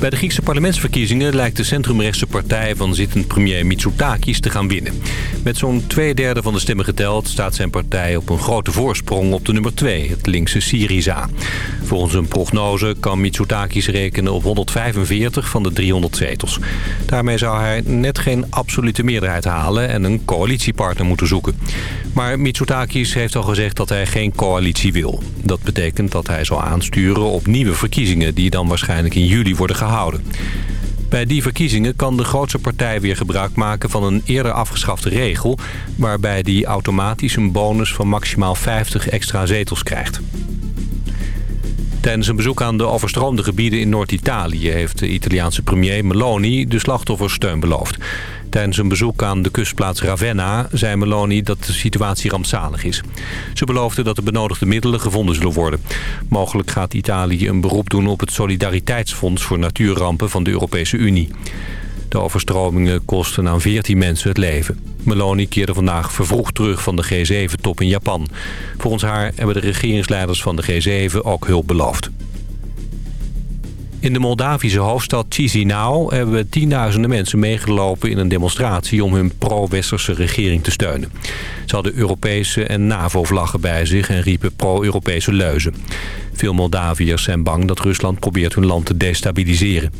Bij de Griekse parlementsverkiezingen lijkt de centrumrechtse partij van zittend premier Mitsotakis te gaan winnen. Met zo'n twee derde van de stemmen geteld staat zijn partij op een grote voorsprong op de nummer 2, het linkse Syriza. Volgens een prognose kan Mitsotakis rekenen op 145 van de 300 zetels. Daarmee zou hij net geen absolute meerderheid halen en een coalitiepartner moeten zoeken. Maar Mitsotakis heeft al gezegd dat hij geen coalitie wil. Dat betekent dat hij zal aansturen op nieuwe verkiezingen... die dan waarschijnlijk in juli worden gehouden. Bij die verkiezingen kan de grootste partij weer gebruik maken van een eerder afgeschafte regel... waarbij die automatisch een bonus van maximaal 50 extra zetels krijgt. Tijdens een bezoek aan de overstroomde gebieden in Noord-Italië... heeft de Italiaanse premier Meloni de slachtoffers steun beloofd. Tijdens een bezoek aan de kustplaats Ravenna zei Meloni dat de situatie rampzalig is. Ze beloofde dat de benodigde middelen gevonden zullen worden. Mogelijk gaat Italië een beroep doen op het Solidariteitsfonds voor natuurrampen van de Europese Unie. De overstromingen kosten aan 14 mensen het leven. Meloni keerde vandaag vervroegd terug van de G7-top in Japan. Volgens haar hebben de regeringsleiders van de G7 ook hulp beloofd. In de Moldavische hoofdstad Chisinau hebben tienduizenden mensen meegelopen in een demonstratie om hun pro-westerse regering te steunen. Ze hadden Europese en NAVO-vlaggen bij zich en riepen pro-Europese leuzen. Veel Moldaviërs zijn bang dat Rusland probeert hun land te destabiliseren.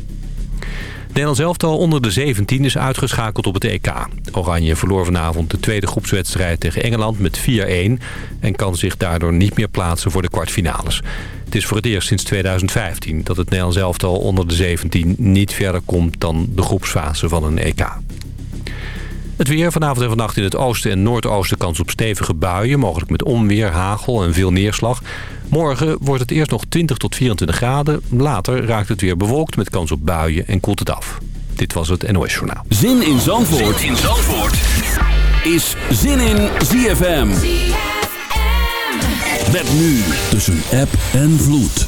Nederland elftal onder de 17 is uitgeschakeld op het EK. Oranje verloor vanavond de tweede groepswedstrijd tegen Engeland met 4-1... en kan zich daardoor niet meer plaatsen voor de kwartfinales. Het is voor het eerst sinds 2015 dat het Nederlands elftal onder de 17 niet verder komt dan de groepsfase van een EK. Het weer vanavond en vannacht in het oosten en noordoosten kans op stevige buien. Mogelijk met onweer, hagel en veel neerslag. Morgen wordt het eerst nog 20 tot 24 graden. Later raakt het weer bewolkt met kans op buien en koelt het af. Dit was het NOS Journaal. Zin in Zandvoort, zin in Zandvoort. is Zin in ZFM. Met nu tussen app en vloed.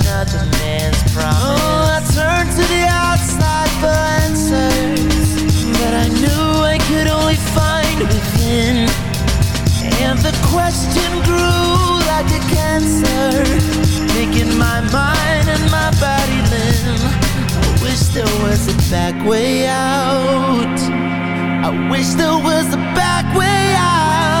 in. And the question grew like a cancer, making my mind and my body limb. I wish there was a back way out. I wish there was a back way out.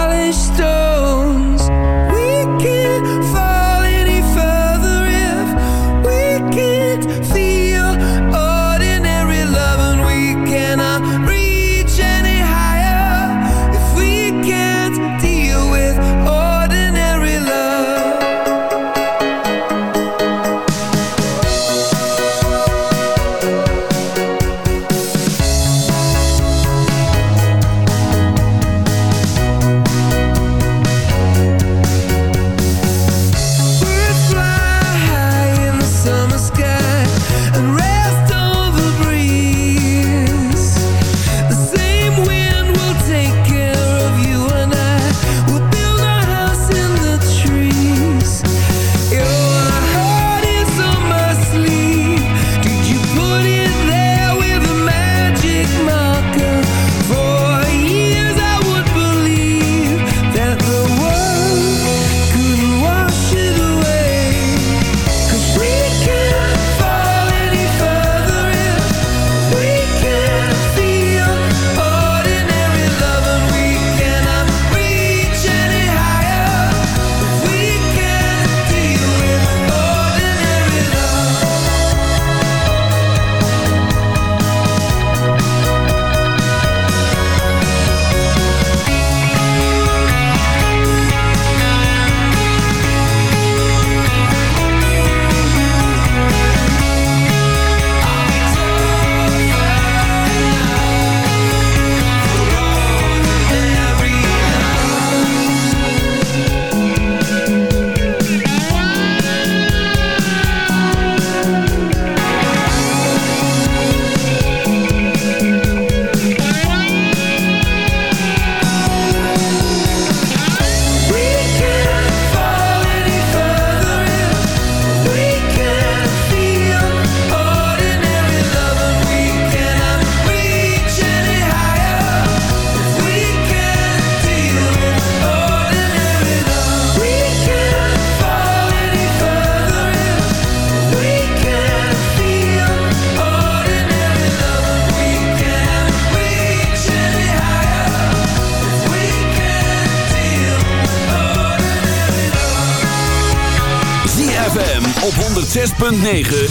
9.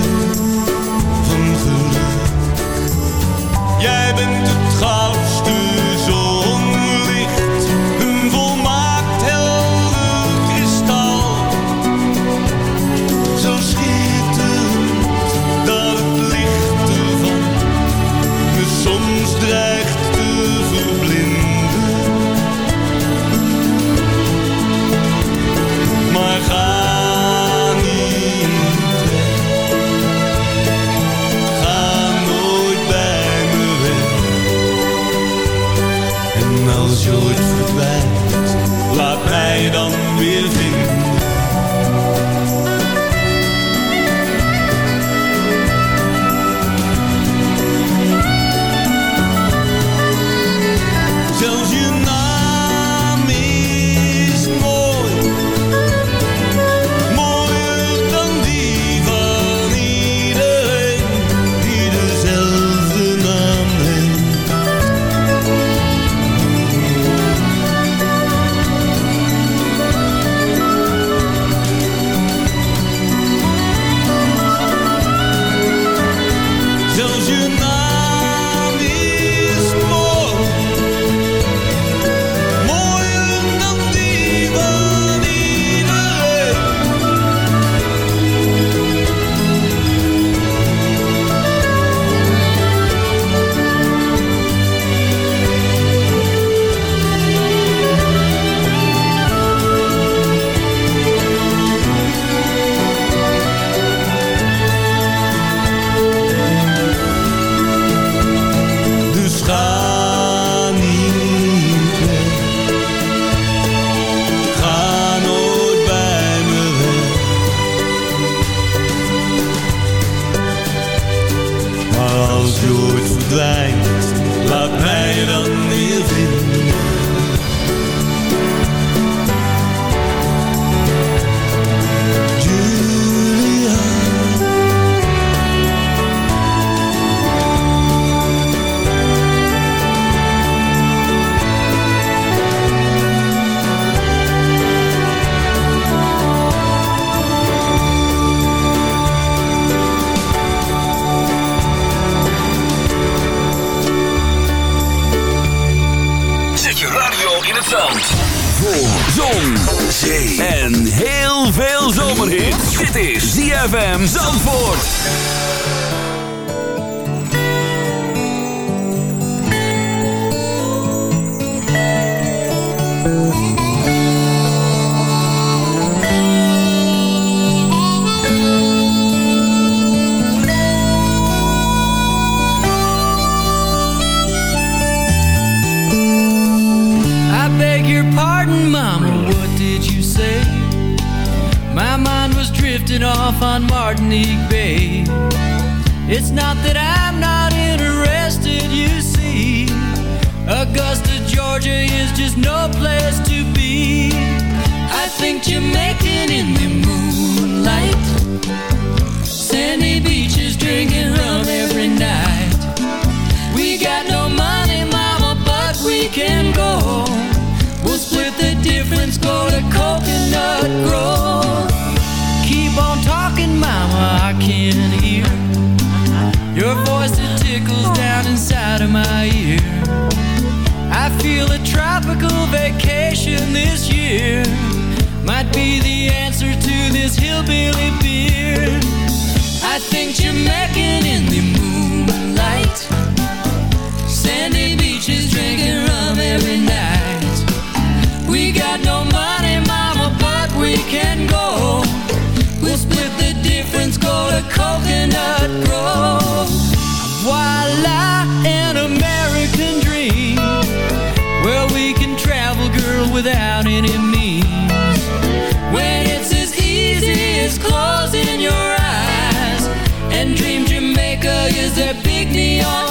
think Jamaican in the moonlight. Sandy beaches drinking rum every night. We got no money, mama, but we can go. We'll split the difference, go to Coconut Grove. Keep on talking, mama, I can hear. Your voice, it tickles down inside of my ear. I feel a tropical vacation this year might be the answer to this hillbilly beer. I think Jamaican in the moonlight, sandy beaches drinking rum every night. We got no money, mama, but we can go. We'll split the difference, go to Coconut Grove. Voila, an American dream. Where we can travel, girl, without any means. As closing your eyes. And Dream Jamaica is their big neon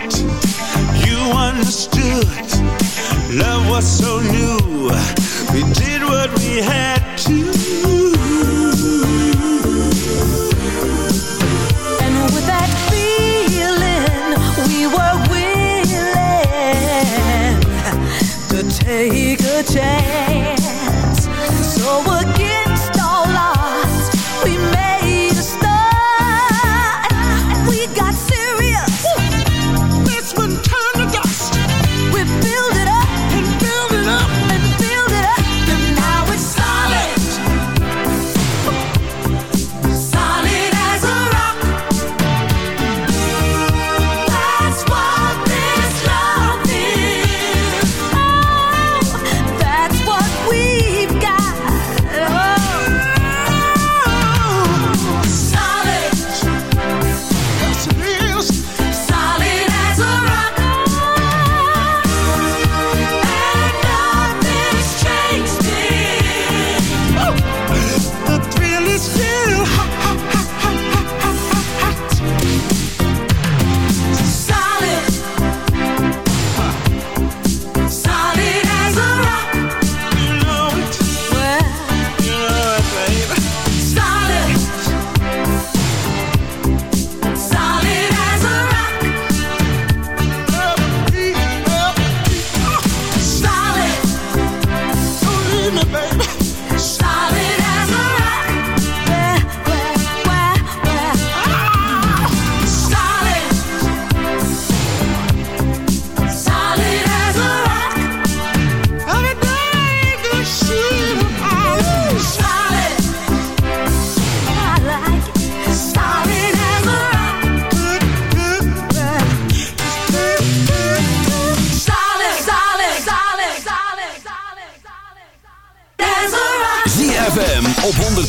on wood, you understood. Love was so new, we did what we had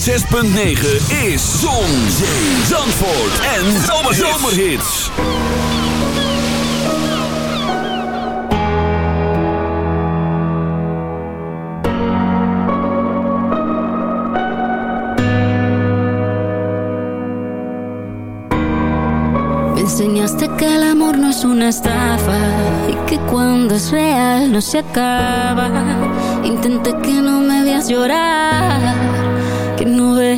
106.9 is Zon, Zee, Zandvoort en Zomerhits. Me enseñaste que el amor no es una estafa y que cuando es real no se acaba. Intenté que no me veas llorar,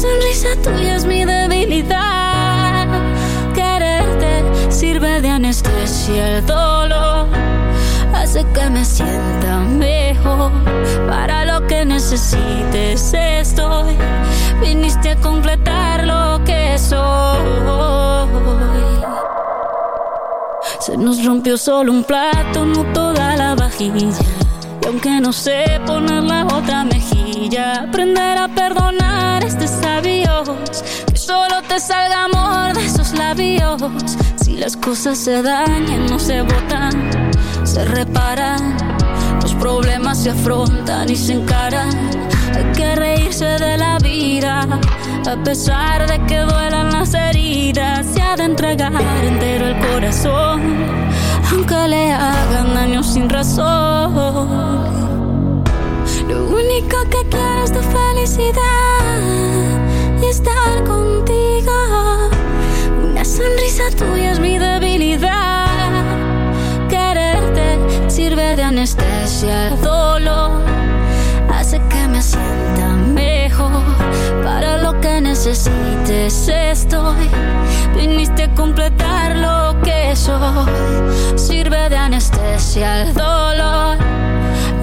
sonrisa tuya es mi debilidad. Quererte sirve de anestesia el dolor. Hace que me sienta mejor. Para lo que necesites estoy. Viniste a completar lo que soy. Se nos rompió solo un plato, no toda la vajilla. Y aunque no sé poner la otra mejilla, aprender a perdonar solo te salga amor de esos labios. Si las cosas se dañan, no se botan, se reparan. Los problemas se afrontan y se encaran. Hay que reírse de la vida. A pesar de que duelan las heridas, se ha de entregar entero el corazón. Aunque le hagan daño sin razón. Lo único que quiero es tu felicidad y estar contigo. Una sonrisa tuya es mi debilidad. Quererte sirve de anestesia el dolor. Hace que me sienta mejor. Para lo que necesites estoy. Viniste a completar lo que soy. Sirve de anestesia el dolor.